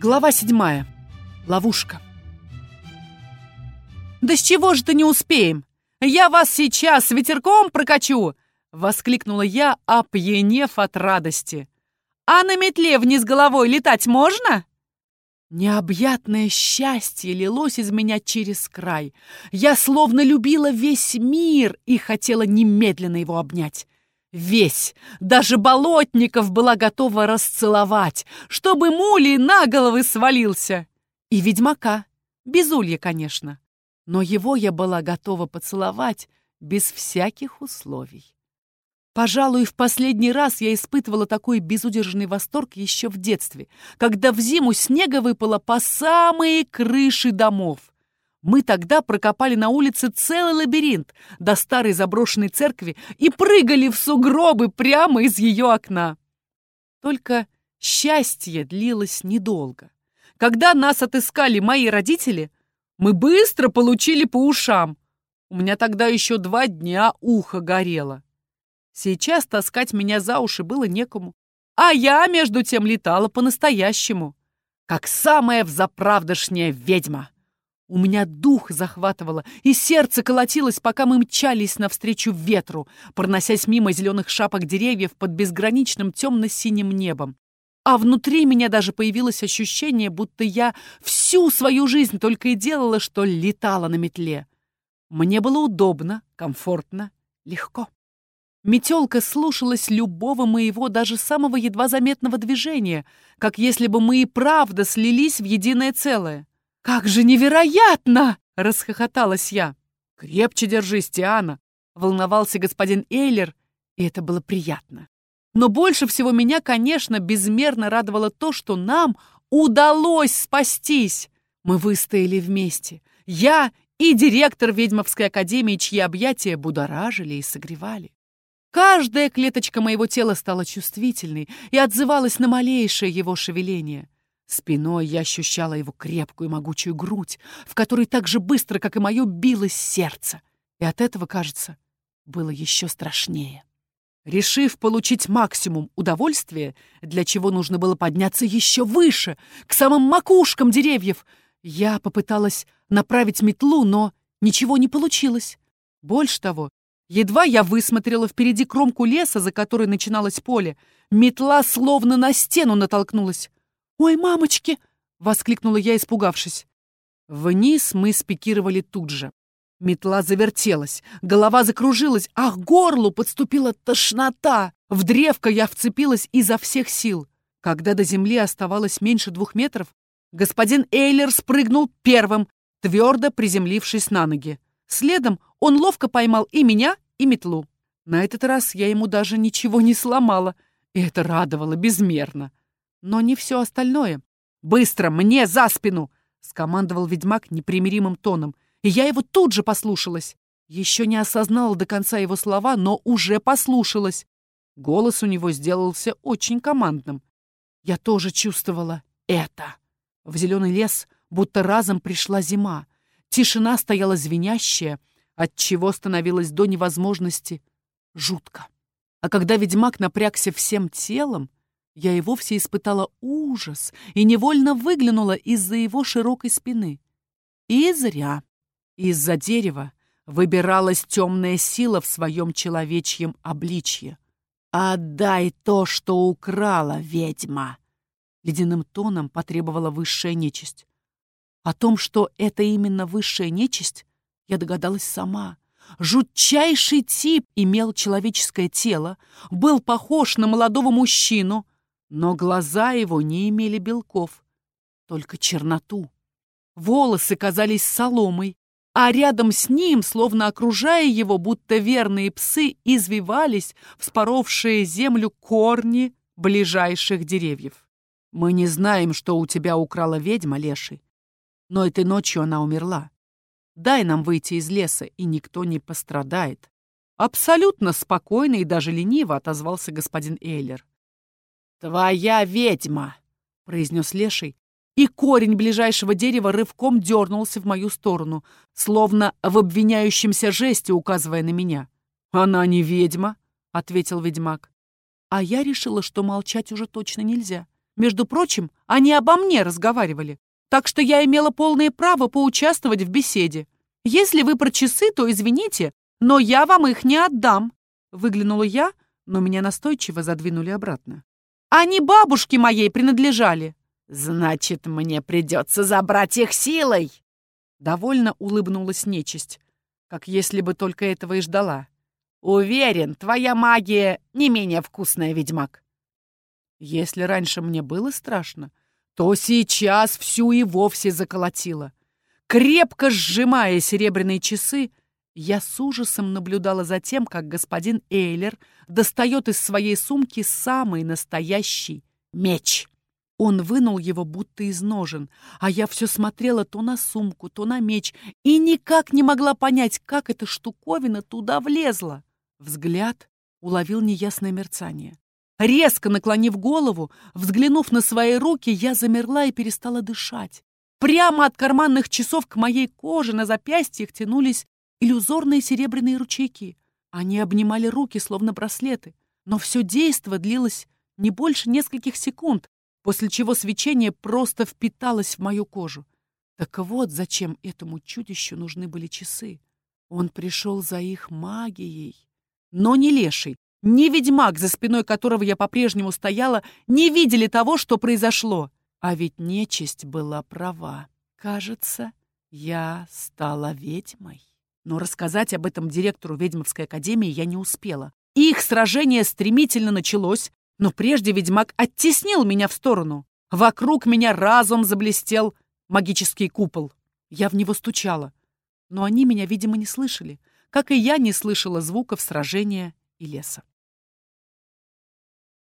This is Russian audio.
Глава седьмая. Ловушка. «Да с чего же-то не успеем? Я вас сейчас ветерком прокачу!» — воскликнула я, опьянев от радости. «А на метле вниз головой летать можно?» Необъятное счастье лилось из меня через край. Я словно любила весь мир и хотела немедленно его обнять. Весь, даже Болотников была готова расцеловать, чтобы мулей на головы свалился. И ведьмака, без улья, конечно. Но его я была готова поцеловать без всяких условий. Пожалуй, в последний раз я испытывала такой безудержный восторг еще в детстве, когда в зиму снега выпало по самые крыши домов. Мы тогда прокопали на улице целый лабиринт до старой заброшенной церкви и прыгали в сугробы прямо из ее окна. Только счастье длилось недолго. Когда нас отыскали мои родители, мы быстро получили по ушам. У меня тогда еще два дня ухо горело. Сейчас таскать меня за уши было некому. А я, между тем, летала по-настоящему, как самая взаправдошняя ведьма. У меня дух захватывало, и сердце колотилось, пока мы мчались навстречу ветру, проносясь мимо зеленых шапок деревьев под безграничным темно-синим небом. А внутри меня даже появилось ощущение, будто я всю свою жизнь только и делала, что летала на метле. Мне было удобно, комфортно, легко. Метелка слушалась любого моего, даже самого едва заметного движения, как если бы мы и правда слились в единое целое. «Как же невероятно!» — расхохоталась я. «Крепче держись, Тиана!» — волновался господин Эйлер, и это было приятно. Но больше всего меня, конечно, безмерно радовало то, что нам удалось спастись. Мы выстояли вместе. Я и директор ведьмовской академии, чьи объятия будоражили и согревали. Каждая клеточка моего тела стала чувствительной и отзывалась на малейшее его шевеление. Спиной я ощущала его крепкую и могучую грудь, в которой так же быстро, как и мое, билось сердце. И от этого, кажется, было еще страшнее. Решив получить максимум удовольствия, для чего нужно было подняться еще выше, к самым макушкам деревьев, я попыталась направить метлу, но ничего не получилось. Больше того, едва я высмотрела впереди кромку леса, за которой начиналось поле, метла словно на стену натолкнулась. «Ой, мамочки!» — воскликнула я, испугавшись. Вниз мы спикировали тут же. Метла завертелась, голова закружилась, а к горлу подступила тошнота. В древко я вцепилась изо всех сил. Когда до земли оставалось меньше двух метров, господин Эйлер спрыгнул первым, твердо приземлившись на ноги. Следом он ловко поймал и меня, и метлу. На этот раз я ему даже ничего не сломала, и это радовало безмерно. Но не все остальное. «Быстро, мне за спину!» — скомандовал ведьмак непримиримым тоном. И я его тут же послушалась. Еще не осознала до конца его слова, но уже послушалась. Голос у него сделался очень командным. Я тоже чувствовала это. В зеленый лес будто разом пришла зима. Тишина стояла звенящая, отчего становилось до невозможности жутко. А когда ведьмак напрягся всем телом, я и вовсе испытала ужас и невольно выглянула из-за его широкой спины. И зря. Из-за дерева выбиралась темная сила в своем человечьем обличье. «Отдай то, что украла ведьма!» Ледяным тоном потребовала высшая нечисть. О том, что это именно высшая нечисть, я догадалась сама. Жутчайший тип имел человеческое тело, был похож на молодого мужчину, но глаза его не имели белков, только черноту. Волосы казались соломой, а рядом с ним, словно окружая его, будто верные псы, извивались вспоровшие землю корни ближайших деревьев. «Мы не знаем, что у тебя украла ведьма, Леший, но этой ночью она умерла. Дай нам выйти из леса, и никто не пострадает». Абсолютно спокойно и даже лениво отозвался господин Эйлер. «Твоя ведьма!» — произнес Леший, и корень ближайшего дерева рывком дернулся в мою сторону, словно в обвиняющемся жесте указывая на меня. «Она не ведьма», — ответил ведьмак. А я решила, что молчать уже точно нельзя. Между прочим, они обо мне разговаривали, так что я имела полное право поучаствовать в беседе. Если вы про часы, то извините, но я вам их не отдам. Выглянула я, но меня настойчиво задвинули обратно. Они бабушке моей принадлежали. Значит, мне придется забрать их силой. Довольно улыбнулась нечисть, как если бы только этого и ждала. Уверен, твоя магия не менее вкусная, ведьмак. Если раньше мне было страшно, то сейчас всю и вовсе заколотило. Крепко сжимая серебряные часы, я с ужасом наблюдала за тем, как господин Эйлер достает из своей сумки самый настоящий меч. Он вынул его будто из ножен, а я все смотрела то на сумку, то на меч и никак не могла понять, как эта штуковина туда влезла. Взгляд уловил неясное мерцание. Резко наклонив голову, взглянув на свои руки, я замерла и перестала дышать. Прямо от карманных часов к моей коже на запястьях тянулись иллюзорные серебряные ручейки. Они обнимали руки, словно браслеты. Но все действо длилось не больше нескольких секунд, после чего свечение просто впиталось в мою кожу. Так вот, зачем этому чудищу нужны были часы. Он пришел за их магией. Но ни леший, ни ведьмак, за спиной которого я по-прежнему стояла, не видели того, что произошло. А ведь нечисть была права. Кажется, я стала ведьмой. Но рассказать об этом директору ведьмовской академии я не успела. Их сражение стремительно началось, но прежде ведьмак оттеснил меня в сторону. Вокруг меня разом заблестел магический купол. Я в него стучала. Но они меня, видимо, не слышали как и я не слышала звуков сражения и леса.